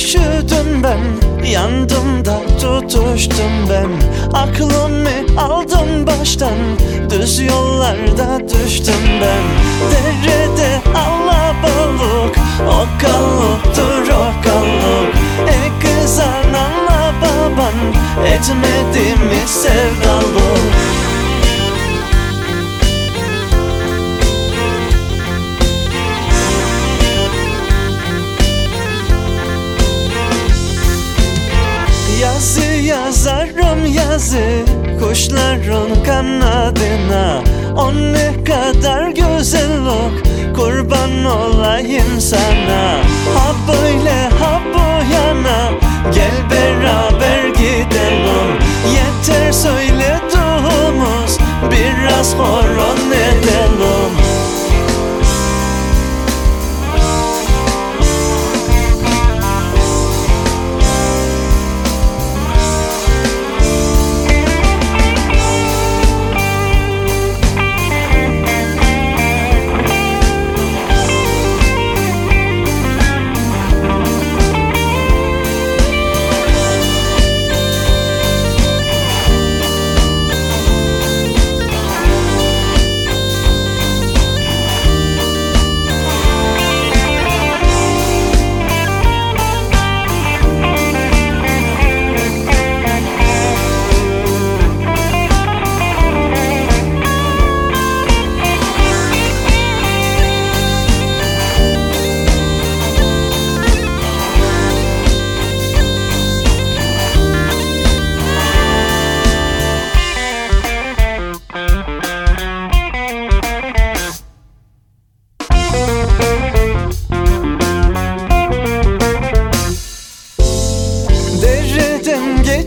üşüdüm ben Yandım da tutuştum ben. Aklımı aldın baştan? Düz yollarda düştüm ben. Derede alabalık O kalluktur o kalluk E kız ananla baban Etmedi mi sevdalık yazarım yazı Kuşların kanadına. O ne kadar güzellik Kurban olayım sana. Ha böyle ha bu yana Gel beraber gidelim. Yeter söylediğimiz Biraz horon edelim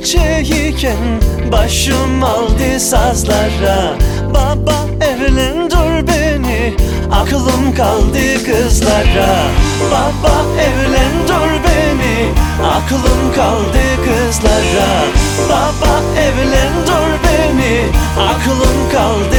çiçeğiken Başım aldı sazlara. Baba evlendir beni Aklım kaldı kızlara. Baba evlendir beni Aklım kaldı kızlara. Baba evlendir beni Aklım kaldı